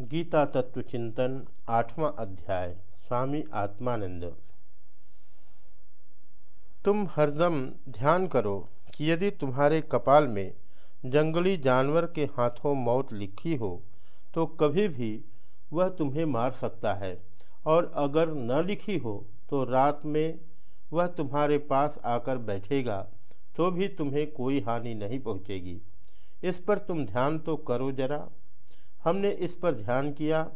गीता तत्व चिंतन, आठवां अध्याय, स्वामी आत्मानंद। तुम हरदम ध्यान करो कि यदि तुम्हारे कपाल में जंगली जानवर के हाथों मौत लिखी हो तो कभी भी वह तुम्हें मार सकता है। और अगर न लिखी हो तो रात में वह तुम्हारे पास आकर बैठेगा तो भी तुम्हें कोई हानि नहीं पहुँचेगी। इस पर तुम ध्यान तो करो जरा। हमने इस पर ध्यान किया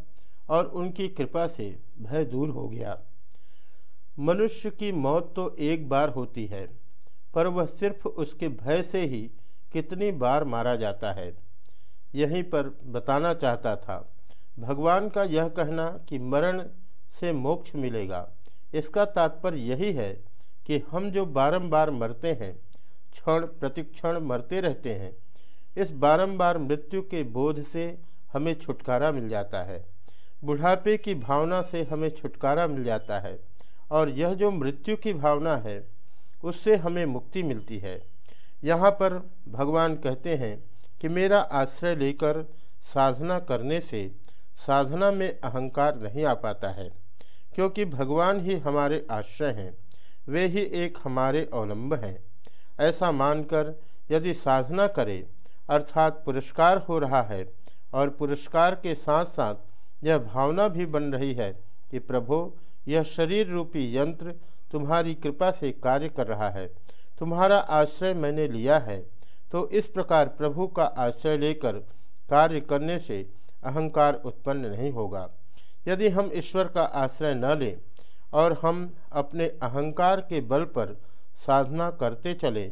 और उनकी कृपा से भय दूर हो गया। मनुष्य की मौत तो एक बार होती है, पर वह सिर्फ़ उसके भय से ही कितनी बार मारा जाता है। यहीं पर बताना चाहता था, भगवान का यह कहना कि मरण से मोक्ष मिलेगा। इसका तात्पर्य यही है कि हम जो बारंबार मरते हैं, क्षण प्रतिक्षण मरते रहते हैं, इस बारंबार मृत्यु के बोध से हमें छुटकारा मिल जाता है। बुढ़ापे की भावना से हमें छुटकारा मिल जाता है और यह जो मृत्यु की भावना है, उससे हमें मुक्ति मिलती है। यहाँ पर भगवान कहते हैं कि मेरा आश्रय लेकर साधना करने से साधना में अहंकार नहीं आ पाता है, क्योंकि भगवान ही हमारे आश्रय हैं, वे ही एक हमारे अवलंब हैं। ऐसा मानकर यदि साधना करें, अर्थात पुरस्कार हो रहा है और पुरस्कार के साथ साथ यह भावना भी बन रही है कि प्रभो, यह शरीर रूपी यंत्र तुम्हारी कृपा से कार्य कर रहा है। तुम्हारा आश्रय मैंने लिया है। तो इस प्रकार प्रभु का आश्रय लेकर कार्य करने से अहंकार उत्पन्न नहीं होगा। यदि हम ईश्वर का आश्रय न लें और हम अपने अहंकार के बल पर साधना करते चलें,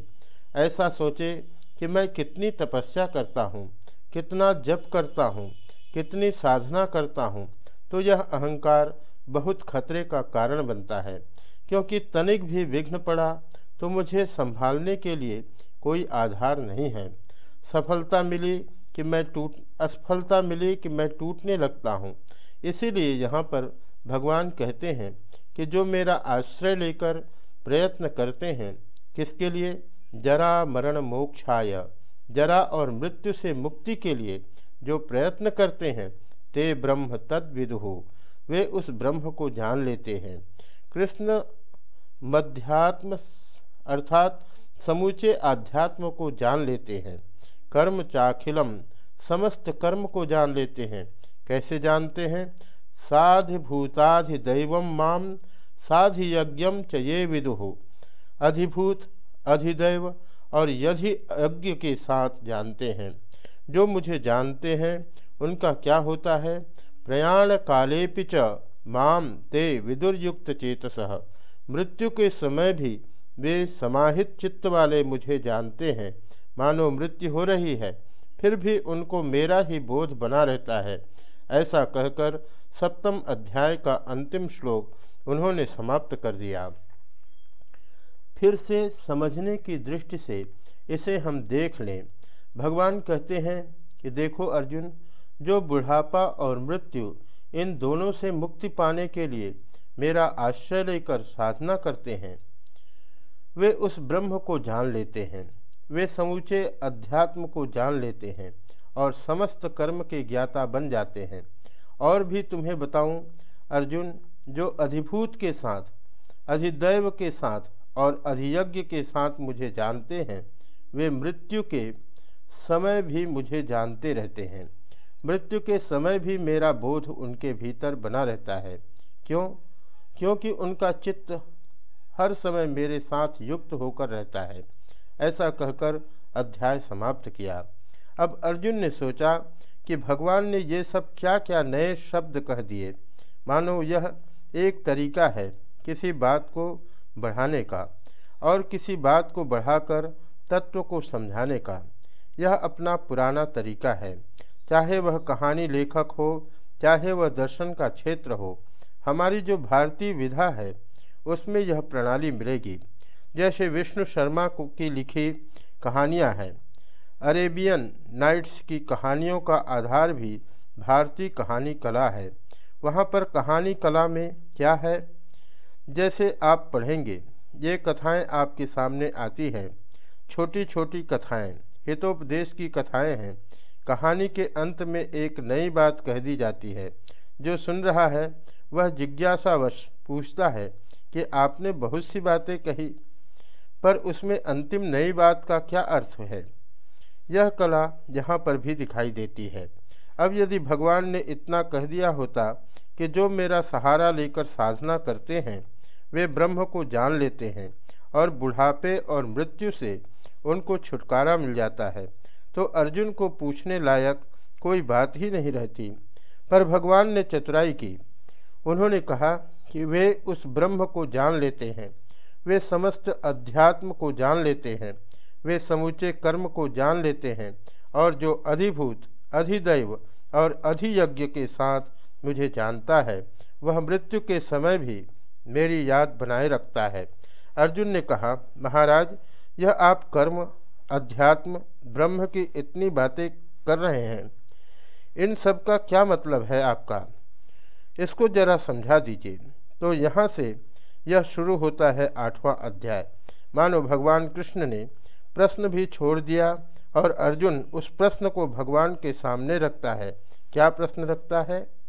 ऐसा सोचे कि मैं कितनी तपस्या करता हूँ। कितना जप करता हूँ, कितनी साधना करता हूँ तो यह अहंकार बहुत खतरे का कारण बनता है। क्योंकि तनिक भी विघ्न पड़ा तो मुझे संभालने के लिए कोई आधार नहीं है। सफलता मिली कि मैं टूट, असफलता मिली कि मैं टूटने लगता हूँ। इसीलिए यहाँ पर भगवान कहते हैं कि जो मेरा आश्रय लेकर प्रयत्न करते हैं, किसके लिए? जरा मरण मोक्षाय। जरा और मृत्यु से मुक्ति के लिए जो प्रयत्न करते हैं, ते ब्रह्म तद विदु वे उस ब्रह्म को जान लेते हैं। कृष्ण मध्यात्म अर्थात समूचे आध्यात्म को जान लेते हैं। कर्म चाखिलम, समस्त कर्म को जान लेते हैं। कैसे जानते हैं? साधि भूताधि दैव माम, साधि यज्ञम च ये विदु। अधिभूत, अधिदैव और यदि यज्ञ के साथ जानते हैं, जो मुझे जानते हैं, उनका क्या होता है? प्रयाण काले पिच माम ते विदुरयुक्त चेतस। मृत्यु के समय भी वे समाहित चित्त वाले मुझे जानते हैं। मानो मृत्यु हो रही है, फिर भी उनको मेरा ही बोध बना रहता है। ऐसा कहकर सप्तम अध्याय का अंतिम श्लोक उन्होंने समाप्त कर दिया। फिर से समझने की दृष्टि से इसे हम देख लें। भगवान कहते हैं कि देखो अर्जुन, जो बुढ़ापा और मृत्यु इन दोनों से मुक्ति पाने के लिए मेरा आश्रय लेकर साधना करते हैं, वे उस ब्रह्म को जान लेते हैं, वे समूचे अध्यात्म को जान लेते हैं और समस्त कर्म के ज्ञाता बन जाते हैं। और भी तुम्हें बताऊँ, अर्जुन, जो अधिभूत के साथ, अधिदैव के साथ और अधियज्ञ के साथ मुझे जानते हैं, वे मृत्यु के समय भी मुझे जानते रहते हैं। मृत्यु के समय भी मेरा बोध उनके भीतर बना रहता है। क्यों? क्योंकि उनका चित्त हर समय मेरे साथ युक्त होकर रहता है। ऐसा कहकर अध्याय समाप्त किया। अब अर्जुन ने सोचा कि भगवान ने ये सब क्या क्या नए शब्द कह दिए। मानो यह एक तरीका है, किसी बात को बढ़ाने का और किसी बात को बढ़ाकर तत्व को समझाने का। यह अपना पुराना तरीका है। चाहे वह कहानी लेखक हो, चाहे वह दर्शन का क्षेत्र हो, हमारी जो भारतीय विधा है, उसमें यह प्रणाली मिलेगी। जैसे विष्णु शर्मा को लिखी कहानियाँ हैं। अरेबियन नाइट्स की कहानियों का आधार भी भारतीय कहानी कला है। वहाँ पर कहानी कला में क्या है? जैसे आप पढ़ेंगे, ये कथाएँ आपके सामने आती हैं। छोटी छोटी कथाएँ, हितोपदेश की कथाएँ हैं। कहानी के अंत में एक नई बात कह दी जाती है। जो सुन रहा है, वह जिज्ञासावश पूछता है कि आपने बहुत सी बातें कही, पर उसमें अंतिम नई बात का क्या अर्थ है? यह कला यहाँ पर भी दिखाई देती है। अब यदि भगवान ने इतना कह दिया होता कि जो मेरा सहारा लेकर साधना करते हैं, वे ब्रह्म को जान लेते हैं और बुढ़ापे और मृत्यु से उनको छुटकारा मिल जाता है। तो अर्जुन को पूछने लायक कोई बात ही नहीं रहती। पर भगवान ने चतुराई की। उन्होंने कहा कि वे उस ब्रह्म को जान लेते हैं। वे समस्त अध्यात्म को जान लेते हैं। वे समूचे कर्म को जान लेते हैं और जो अधिभूत, अधिदैव और अधियज्ञ के साथ मुझे जानता है, वह मृत्यु के समय भी मेरी याद बनाए रखता है। अर्जुन ने कहा, महाराज, यह आप कर्म, अध्यात्म, ब्रह्म की इतनी बातें कर रहे हैं। इन सब का क्या मतलब है आपका? इसको जरा समझा दीजिए। तो यहाँ से यह शुरू होता है आठवां अध्याय। मानो भगवान कृष्ण ने प्रश्न भी छोड़ दिया और अर्जुन उस प्रश्न को भगवान के सामने रखता है। क्या प्रश्न रखता है?